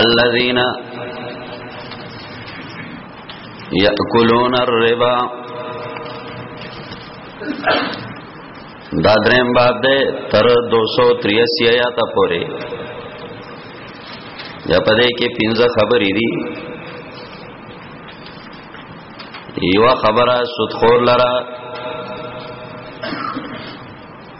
الذين يأكلون الربا دا درم باب ده تر 283 آیات پورې یا پدې کې پنځه خبرې دي یو خبره سودخور لره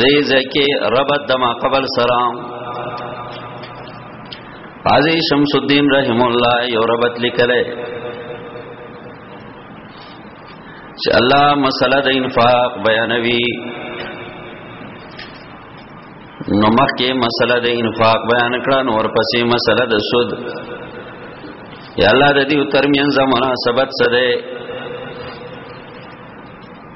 دې ځکه ربط د ما قبل سره قاضی شمس الدین رحم الله یو ربط لیکلې چې الله مسله د انفاق بیانوي نو مخکې مسله د انفاق بیان کړه نو ورپسې مسله د سود یا الله د دې ترمنځ مناسبت څه ده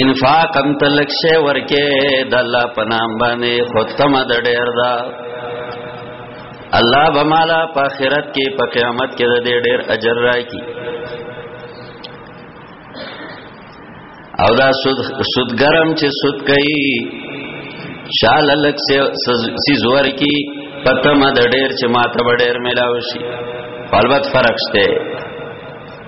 انفاق هم تلک شی ورکه د الله پنام باندې ختم د ډیر دا الله بمالا په آخرت کې په قیامت کې د دې ډیر اجر راکړي او دا سود سودګرم چې سود کوي شال لک سی زور کی پتم د ډیر چې ماته ډیر ملاوي شي البته فرق شته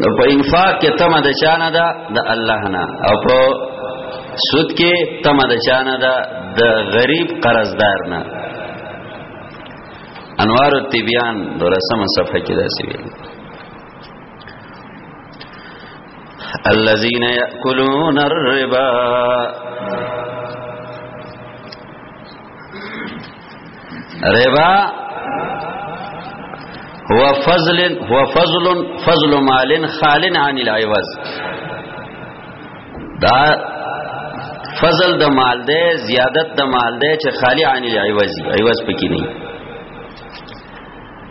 نو په انفاق کې تمه د چانه ده د الله نه او په سود کې تمه د چانه ده د غریب قرضدار نه انوار التبیان درسم صفحه کې داسې ویل الذين ياكلون الربا ربا هو فضل هو فضل فضل مال خال عن العوض دا فضل د مال دی زیادت د مال دی چې خالی عن العوض عوض پکې نه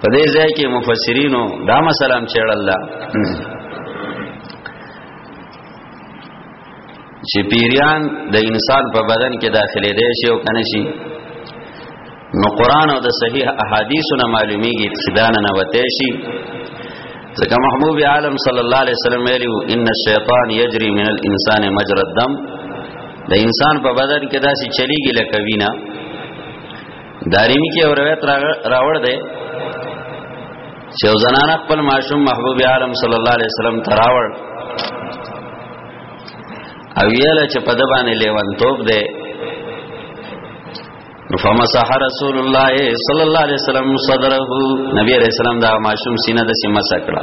په دې ځای کې مفسرینو دا مسله هم چړل ده چې پیریان د انسان په بدن کې داخلي دي شي او کنه شي نو قران او د صحیح احادیثو نه معلومیږي چې دا نه وته شي ځکه محبوب عالم صلی الله علیه وسلم ویلو ان الشیطان یجری من الانسان مجرى الدم د انسان په بدن کې داسې چلیږي لکه وینا داریمی کې او روایت راوړ دی چې زنانه خپل ماشوم محبوب عالم صلی الله علیه وسلم تراوړ او یل چې په دبانې لیوان توپ دی فمسح رسول الله صلی الله علیه وسلم صدره نبی علیہ السلام دا ماشوم سینه د سیمه سکړه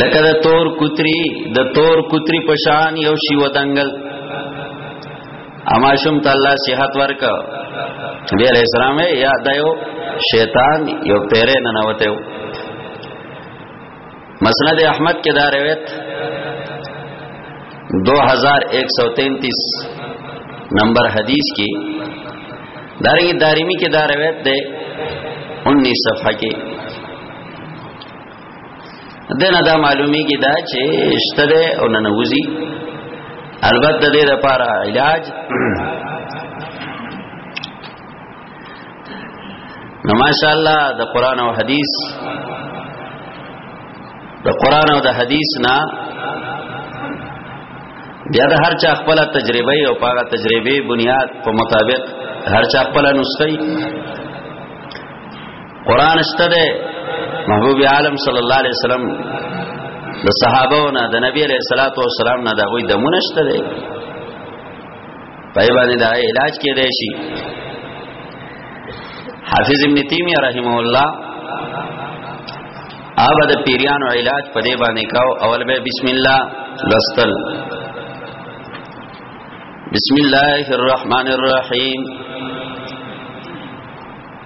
لکه د تور کوتری د تور کوتری پشان یو شی ودنګل اما شم ته الله صحت ورک دی علیہ السلام یا دایو شیطان یو پیره نه نوته مسند احمد کې دا روایت 2133 نمبر حدیث کې دارنګ دارمی کې دا روایت ده 19 صفحه کې دنه دا معلومیږي دا چې شته او نه نوځي البته د دې لپاره علاج نو ماشاء الله د قران او حديث د قران او د حديث نه بیا د هر چا خپل تجربه او پاغه تجربه بنیاد په مطابق هر چا خپل نسخه قران شته ده محبوب عالم صلی الله علیه وسلم د صحابه او نه د نبی علیہ الصلوۃ والسلام نه دا وې دمونه شته ده پای باندې دا علاج کې دی شي حافظ ابن تیمیہ رحم الله آبا د پیریانو علاج په دې باندې کاو اول به بسم الله لستل بسم الله الرحمن الرحیم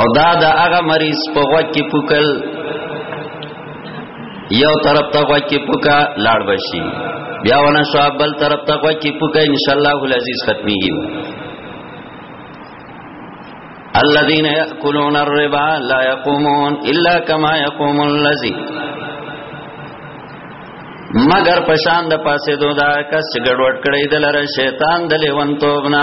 او دا د هغه مریض په غوږ کې پوکل یو طرف ته غوږ کې پوکا لاړ بشي بیا ونه شو بل طرف ته غوږ کې پوکا ان شاء الله العزیز ختميږي الذين ياكلون الربا لا يقومون الا كما يقوم الذي مگر پشان د پاسې دودا کس ګډوډ کړي دلاره شیطان د لیونتوبنا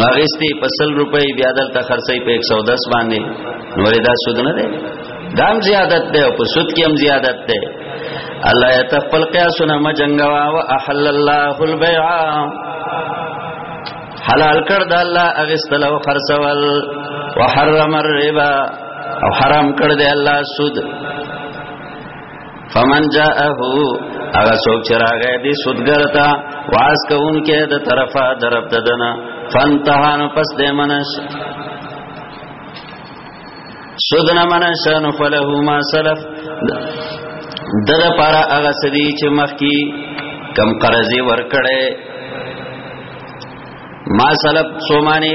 ماغستی په 100 روپۍ بیا دلته خرڅې په 110 باندې نورې دا سود نه ده دام زیادت ده او په سود کې هم زیادت ده الله يتقبل قياسنا ما جنگوا واحل الله البيع حلال کړ د الله اغستل او خرڅول وحرم الربا او حرام کړ د الله سود فمن جاءه هغه څوک چې راغی دی سودګر ته واس کوونکې د طرفه درب ددنه فانتهان پس دې منش سودنا منشان فله ما سلف دغه پارا هغه سدي چې مخکي کم قرضې ورکړې ما سلف سومانه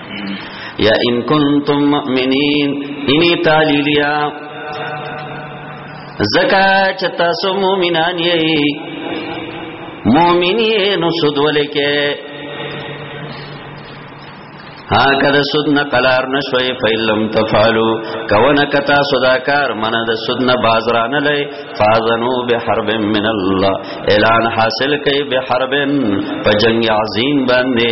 یا ان کنتم مؤمنین انی تعلیلیا زکا چې تاسو مؤمنان یې مؤمن یې نو سود ولیکه ها کده سود نه قلار نشوي فیلم تفعلو کونه کتا صداکار من د سود نه بازران لې فازنو بحرب من الله اعلان حاصل کئ بحربن په جنگ عظیم باندې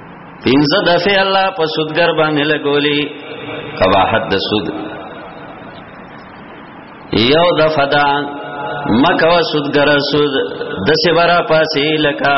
پینځه دفعه الله په سودګر باندې لګولي قباحت د سود یو دفعه دا مکه وا سودګر سود د سی برا پاسې لکا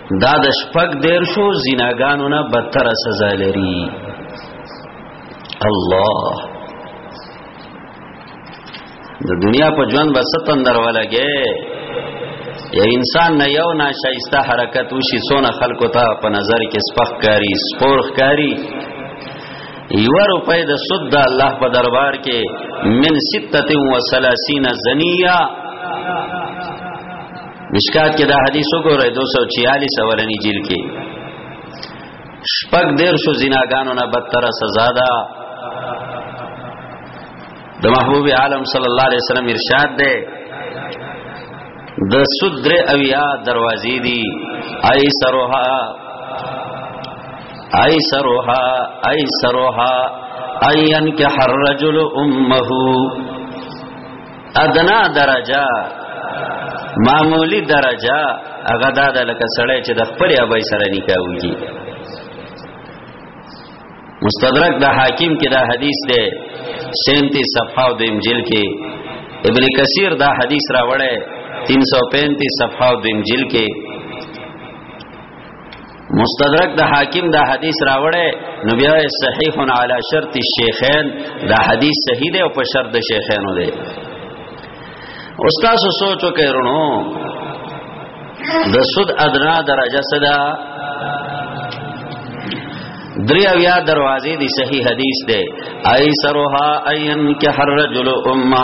دا د شپږ دیر شو زناګانو نه بدتر سزا لري الله د دنیا په ژوند بس تندر ولګي یا انسان نه یو ناشایسته حرکت وشي سونه خلکو ته په نظر کې سپخ کاری سپور کاری یو روپے د سود د الله په دربار کې من 36 زنیه مشکات کې دا حدیث وګوره 246 اولنی جیل کې شپږ دیر شو زناګانو نه بدتر سزا ده د محبوب عالم صلی الله علیه وسلم ارشاد ده د صدر اویا دروازې دي ای سروها ای سروها ای سروها اين كحر رجل امه ادنا درجه معمولی درجه هغه دا د لکه سړی چې د خپل ابای سره نکاح وږي مستدرک د حاکم کې دا حدیث دی 37 صفحه او د انجیل کې ابن کثیر دا حدیث راوړی 335 صفحه او د انجیل کې مستدرک د حاکم دا حدیث راوړې نو بیا صحیح علی شرط الشیخین دا حدیث صحیح دی او په شرط د شیخینو دی استاد سوچو کړنو د سود ادنا درجه صدا دریا بیا دروازې دی صحیح حدیث دی ایسرها عین که هر رجل امه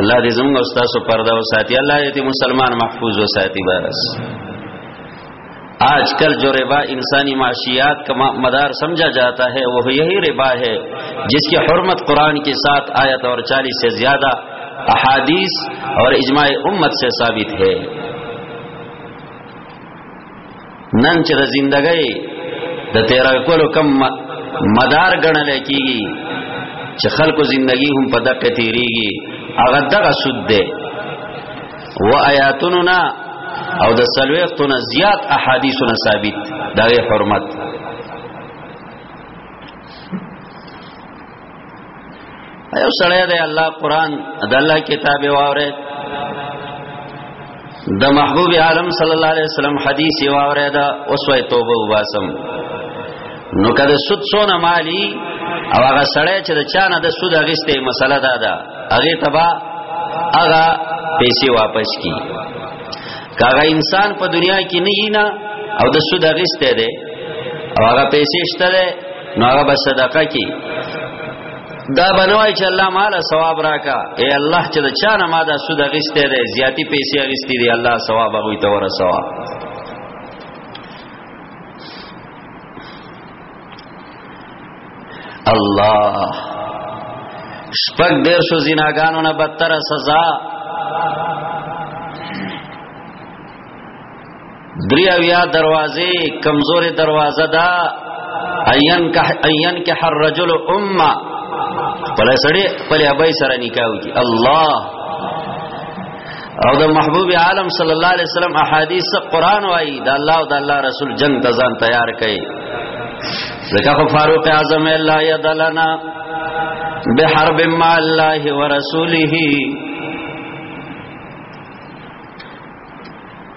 الله دې زموږ او تاسو پرده وساتي الله دې مسلمان محفوظ وساتي بس آج کل جو ربا انسانی معاشیات کا مدار سمجھا جاتا ہے وہ یہی ربا ہے جس کی حرمت قرآن کے ساتھ آیت اور چالیس سے زیادہ احادیث اور اجماع امت سے ثابت ہے نن نن چې د زندګۍ د تیر کولو کم مدار ګڼل کیږي چې خلکو زندگی هم په دقه تیریږي هغه دغه سود ده و آیاتنا او د سلوختنا زیات احادیثنا ثابت دغه حرمت ایو سړی دی الله قران د الله کتاب واورید د محبوب عالم صلی الله علیه وسلم حدیث واورید او سوې توبه وباسم نو کده سود سونه مالی او هغه سړی چې د چانه د سود اغسته مسله ده ده هغه تبا هغه پیسې واپس کی کاغه انسان په دنیا کې نه نه او د سود اغسته ده او هغه پیسې شته ده نو هغه به صدقه کی دا بنوای چې الله مال ثواب راکا اے الله چې دا چا نه ما دا سود غسته دی زیاتی پیسې غستی دی الله ثواب هغه ته ورسوا الله شپږ دیر شو زیناګانو نه بدتر سزا درې اویا دروازې کمزورې دروازه ده ايان که ايان که هر رجل امه پله سړی پله ابای سره نکاح وکي الله او د محبوب عالم صلی الله علیه وسلم احادیث قرآن وایي د الله او د الله رسول جنگ ته ځان تیار کړي ځکه خو فاروق اعظم الله یدلنا بحرب مع الله ورسوله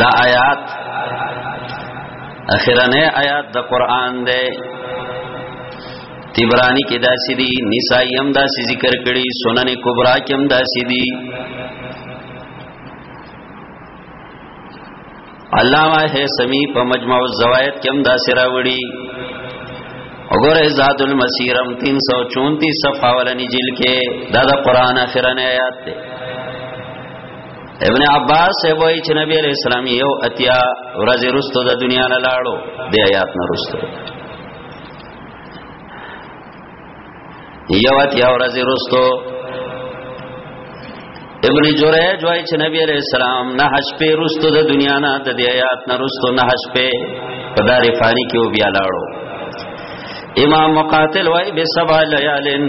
دا آیات اخرنه آیات د قران ده تبرانی کې داسې دي نسائی هم داسې ذکر کړي سنن کبرا کې هم داسې دي علامہ ہے سمی په مجموع الزوائد کې هم داسې راوړي وګوره زاد المسیر هم 334 صفحه ولني جلد کې دا د قران اخرنه آیات ده ابن عباس سے وای چې نبی علیہ السلام یو اتیا ورځ رستو د دنیا نه لاړو د آیات نه رستو یو اتیا ورځ رستو ابن جوریج وای چې نبی علیہ السلام نه حج په رستو د دنیا نه د آیات نه رستو نه حج په پداري فانی کې و بیا لاړو امام مقاتل وای به سبا لیالن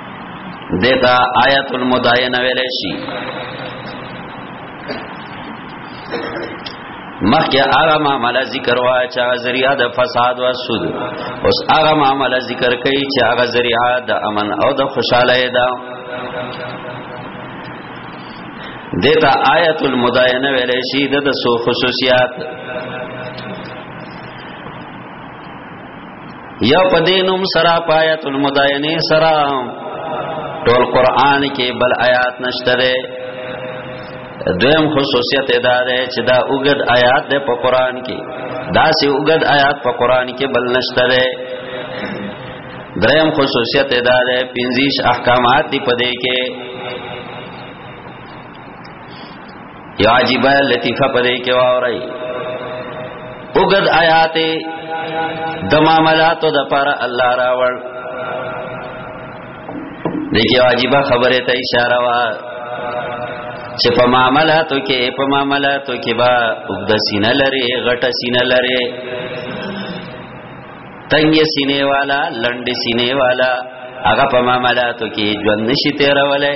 دیتا آیت المداینه ویلې شي مخکې هغه معاملې ذکر وا چې هغه ذریعہ د فساد او سود اوس هغه معاملې ذکر کوي چې هغه ذریعہ د امن او د خوشاله ده دیتا آیت المداینه ویلې شي د سو خصوصیات یا پدینم سرا پایت المداینه سرا ټول قران کې بل آیات نشته ده دویم خصوصیت دا ده چې دا اوګد آیات ده په قران کې دا سه اوګد آیات په قران کې بل نشته ده دریم خصوصیت دا ده پنځیش احکامات دی پدې کې یا عجیبه لطیفه پدې کې واوري وګد آیات د معاملاتو د پر الله راوړ دغه عجیبه خبره ته اشاره وا چې په معاملاتو کې په معاملاتو کې با وګد سینه لري غټه سینه لري تنگ سینه والا لنډ سینه والا هغه په معاملاتو کې ژوند نشي تیرولای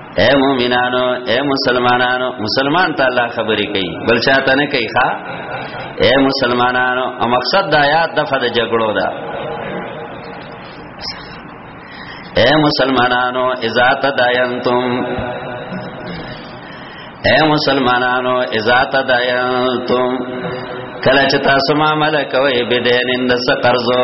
اے مومنانو اے مسلمانانو مسلمان ته الله خبرې کوي بل چاته نه کوي ښا اے مسلمانانو او مقصد د آیات دغه د جګړو ده اے مسلمانانو اذا تداینتم اے مسلمانانو اذا تداینتم کله چې تاسو معاملې کوئ به دینند څه قرضو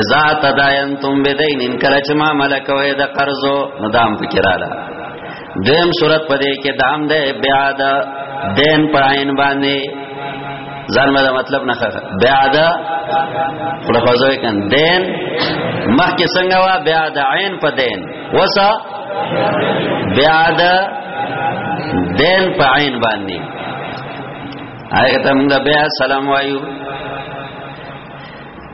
اذا تداینتم بدین ان کله چې ما ملک وې د قرضو مدام فکراله دیم صورت پدې کې دام دې بیا د دین پر عین باندې ځان مې مطلب نه خره بیا د خپل خوځوي کن دین مخکې څنګه وا بیا د عین په دین وسا بیا د دین په عین باندې هغه ته موږ بیا سلام وایو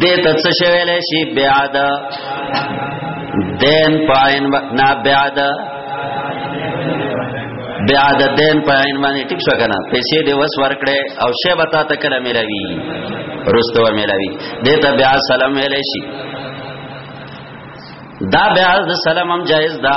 دې ته څه شویل شي بیاد دین پاین نه بیاد بیا د دین په عین باندې ټیک شو کنه پیسې دې وس ورکړې او شی بتا ته کله ملاوي رستو ملاوي دې ته بیا سلام ویلې شي دا بیا د سلام هم جایز ده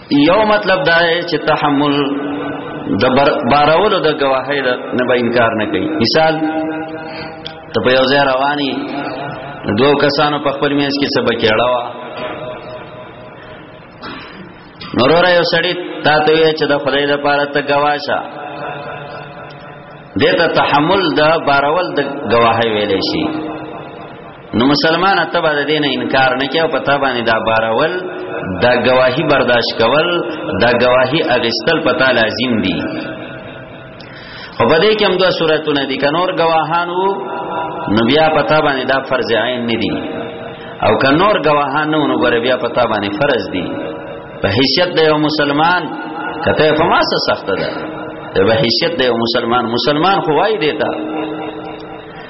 یو مطلب دا چې تحمل د بارولو د گواهی د نه به انکار نه کوي مثال ته په یو ځای رواني دوه کسانو په خپل میز کې سبا کېړاوه نورور یو سړی تا ته وی چې د خدای د پاره ته گواشه دته تحمل د بارول د گواهی ویلې شي نو مسلمان ته به د دین انکار نه کوي او پتا باندې دا بارول دا گواهی برداشت کول دا گواهی اغستل پتا لازم دي خو بده کې هم دوه صورتونه دي کنور گواهانو نو بیا پتا باندې دا فرض عین نه دي او کنور گواهانو نو ګره بیا پتا باندې فرض دي په حیثیت د یو مسلمان کته په ما سخت ده په حیثیت د یو مسلمان مسلمان خو وای دیتا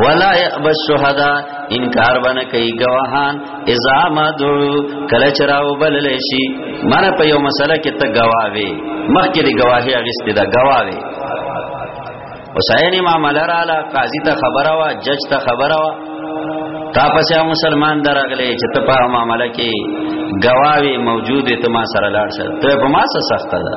ولا يأب الشهداء انکار باندې کوي گواهان اذا ما دو کله چراو بلل شي مانه په یو مسله کې ته گواوي مخکې دی گواهی اغستې دا گواوي حسین امام لراله قاضي ته خبره وا جج ته خبره وا تا پس یو مسلمان درغلې چې ته په معاملې کې گواوي موجود ته ما سره لاړ شه ته په ما سره سخت ده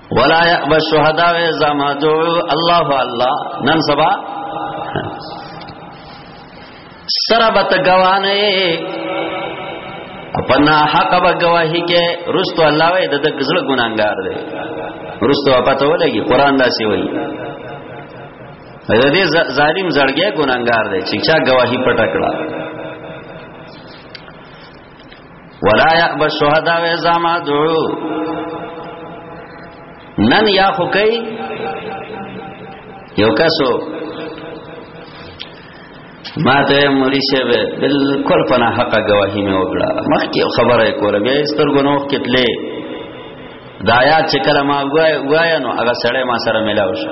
ولا يأبى الشهداء اذا ما دعوا الله الله نن سبا سره بت گوانه پنا حق به گواہی کې رستو الله وې د دغزل ګناګار دی رستو پته ولګي قران داسي وایي د دې ظالم زړګي ګناګار دی چې چا گواہی پټ کړه ولا يأب الشهداء اذا ما دعوا نن یا خو کوي یو کسو ما ته مری شه به بالکل پنا حق گواہی مې وکړه مخکې خبره کوله بیا سترګو نوخ کتلې دایا چې کله ما وای وای نو هغه سړی ما سره ملاو شو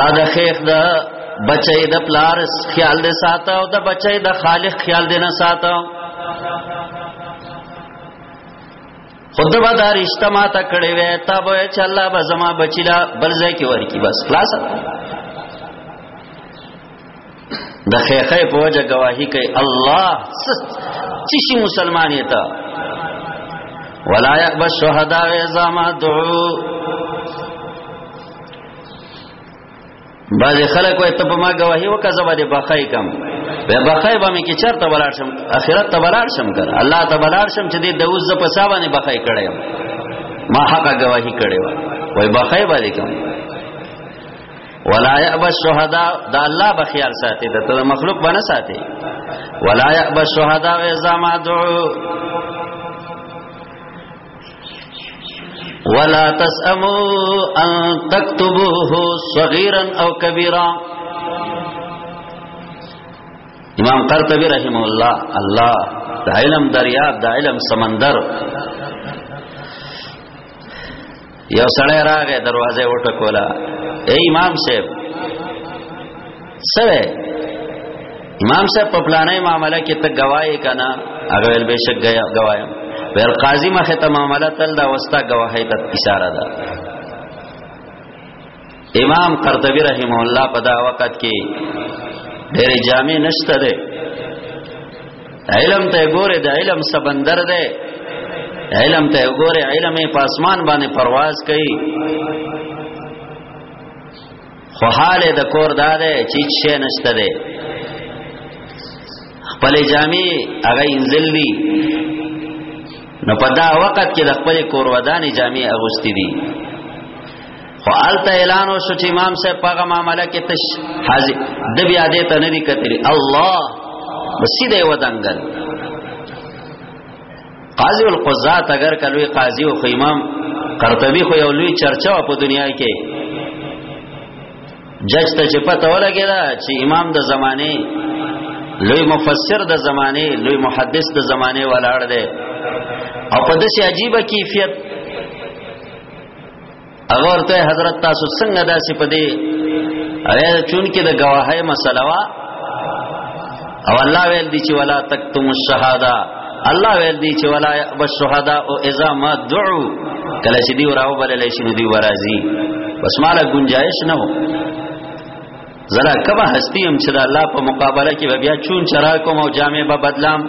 تا د خیخ د بچی د پلار خیال دې ساته او د بچی د خالق خیال دې نه ساته خود به دا رشتہ ما ته کړې وې تا به چې الله به زما بچی لا بل ځای کې ورکی بس خلاص د خیخه په وجه گواہی کوي الله چې شي مسلمان یې تا ولا يقبل الشهداء اذا ما دعوا بعضی خلک وای ته په ما گواهی وکړه زبر دې بخای کم به بخای به مې کې چرته بلار شم اخرت ته بلار شم کر الله ته بلار شم چې دې د اوس ز په ساوانه بخای کړم ما حقا گواهی کړې و وای بخای به دې کم ولا يأب الشهداء دا الله بخيار ساتي ته ته مخلوق باندې ساتي ولا يأب الشهداء اذا ما دعوا ولا تسمو ان تكتبوه صغيرا او كبيرا امام قرطبي رحمه الله الله د علم دریاب د علم سمندر یو سړی راغی دروازه وټکولا اے امام صاحب سره امام صاحب په پلانې معاملې کې ته گواہی کنا هغه ول بشک گوایم ول قاضي مخه ته معاملې تل دا وستا گواهی ته اشاره ده امام قرطبی رحم الله په دا وخت کې ډېر جامع نشته ده علم ته ګوره د علم سبندر ده علم ته ګوره علم په اسمان باندې پرواز کوي خو حال د کور دا ده چې شي نشته ده خپل جامع هغه انزل دي نو په دا وخت کې د خپل کور ودانې جامع اغوستي دي خو آلته اعلان وشو چې امام صاحب پاغه معاملې کې تش حاضر د بیا دې ته نه دی کتلی الله بسیده ودانګل قاضی القضات اگر کلوې قاضی او امام قرطبي خو یو لوی چرچا په دنیا کې جج ته چې پته ولګی دا چې امام د زمانه لوی مفسر د زمانه لوی محدث د زمانه ولاړ دی او په داسې عجیب کیفیت هغه ورته حضرت تاسو څنګه داسې پدې ایا چون کې د گواهی مسله وا او الله ویل دي چې ولا تکتم الشهاده الله ویل دي چې ولا بشهدا او اذا ما دعو کله چې دی وراو بلل شي نو دی ورازي بس مالا گنجائش نه وو زرا کبا هستی هم چې د الله په مقابله کې بیا چون چرا کوم او جامع به بدلام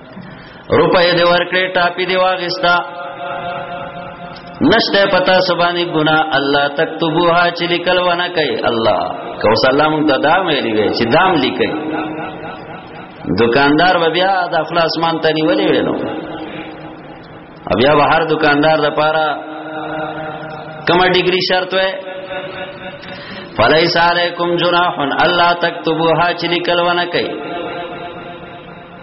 روپې دی ورکړې ټاپی دی واغستا نشته پتا سبانی ګنا الله تکتبوها چې لیکل ونه کوي الله کو سلام ته دا ویلې وی چې دام لیکي دکاندار به بیا د خپل اسمان ته نیولې وینو بیا به هر دکاندار د پاره کما ډیګری شرط وای فلیس علیکم جناح الله تکتبوها چې لیکل ونه کوي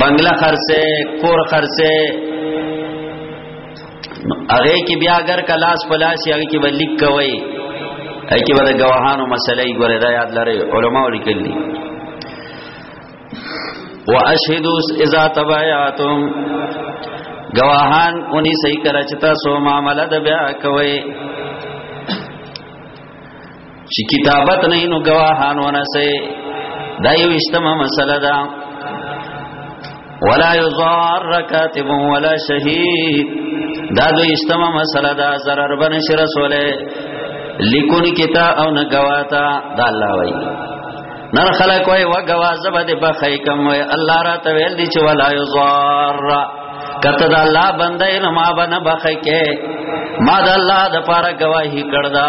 بنگله خرڅه کور خرڅه هغه کې بیا اگر کلاس پلاس هغه کې ولیک کوي هغه کې ور غواهانو مسلې ګوره دا یاد لري علما ولیکل دي واشهدوا اذا تبايعتم گواهان اونی صحیح کرا چتا سو معاملہ د بیا کوي چې کتابت نه نو گواهان ونه سي دا یو استمه مسله ده ولا یضار کاتب ولا شهید دا دو استمه مسله ده zarar بن شر رسوله لیکون کتا او نه گواتا دا الله وای نر خلق وای و گوا زبد بخای کم وای الله را ته ویل دي چې ولا یضار کته دا الله بندې نه ما بنه بخای کې ما دا الله د پاره گواہی کړدا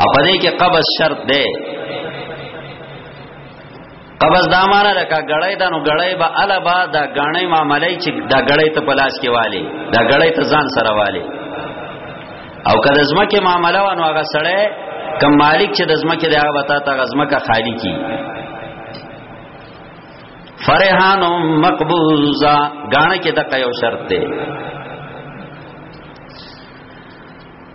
او په دې کې قبض شرط دی قبض دا معنا ده کا غړې دا نو غړې به الا با دا غړې معاملې چې دا غړې ته پلاس کې والي دا غړې ته ځان سره والي او کله زمکه معاملې وانه هغه سړې کم مالک چې د زمکه دی هغه وتا ته زمکه خالی کی فرحان مقبوزا غاڼه کې د قیو شرط دی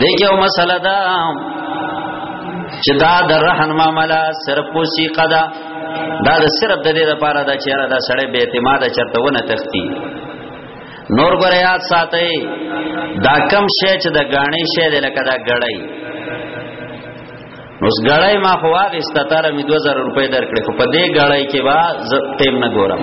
دیکھو مسله دا چې دا د رهن معاملې صرف موسیقه ده دا د صرف د دې لپاره دا چیرې دا سړی به اعتماد چرته ونه تختی نور ګره یاد ساتي دا کم شی چې د غاڼې شی د لکه دا غړای نو غړای ما خو واغې ستاره می 2000 روپۍ درکړې خو په دې غړای کې وا زه تیم نه ګورم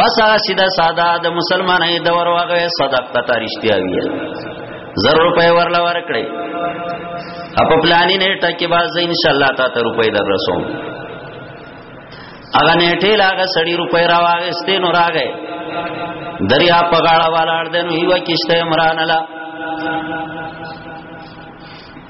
بس هغه سیده ساده د مسلمانانو د ور واغې صدق ته رښتیا وی زر روپۍ ورلا ورکړي اپ پلانې نه ټکی باز ان شاء الله تا ته روپۍ در رسوم هغه نه ټیل هغه سړی روپۍ را واغستې نو راغې دریا په غاړه والاړ دنو هیوا کیشته عمران الله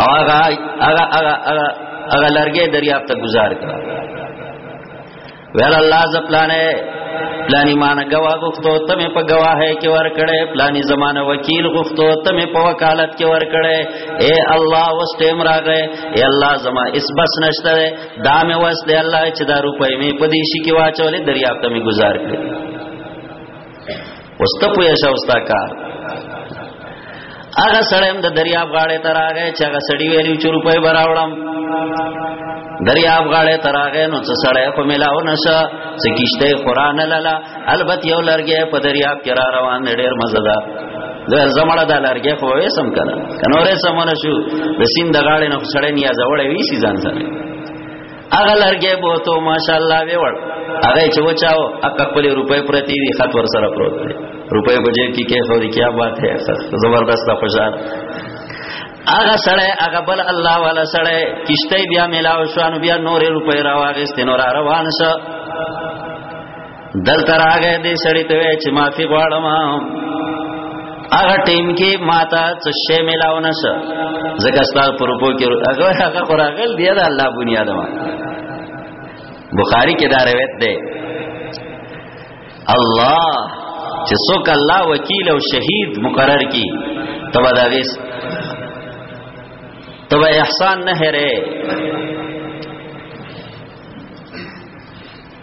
او هغه هغه هغه هغه لرګې دریاب ته گذار کړ ویل الله ز پلانې پلانی مان گوا غختو تم په گواهه کې ور کړې پلانی زمانہ وکیل غختو تم په وکالت کې ور کړې اے الله وس ټیم راغې اے الله زما اس بس نشته دا مې وس دې الله چې دا روپې مې په دې شي کې واچولې دریاب ته مې گذار کړې وسته پوهه شو وستا کار هغه سړی هم د دریاب غاړې ته راغی چې هغه سړی ویلی چې روپۍ به راوړم دریاب غاړې ته راغی نو څه سړی خو ملاو نشه څه کیشته قرآن لاله البته یو لرګی په دریاب کې را روان دی ډېر مزدار دا زمړه دا لرګی خو وې سم کړه کنورې سمونه شو د سیند غاړې نه سړی نیازه وړې وی سي ځان سره هغه لرګې بوته ماشاءالله به وړ هغه چې وچاو هغه خپل روپۍ پرتی وی خط ور سره پروت دی روپۍ په جیب کې کې خو دې کیا بات ہے زبردست خوشاله هغه سړی هغه بل الله والا سړی کشته بیا ملاو شو نو بیا نورې روپۍ راوغست نور روان شو دل تر هغه دې سړی ته وای چې معافي غواړم هغه ټیم کې ماته څه شی ملاو نه شه ځکه ستاسو پروپو کې هغه هغه قرانګل دی دا الله بنیاد ما بخاری کې دا روایت ده الله چې څوک الله وکیل او شهید مقرر کی تبا دا ویس تبا احسان نه هره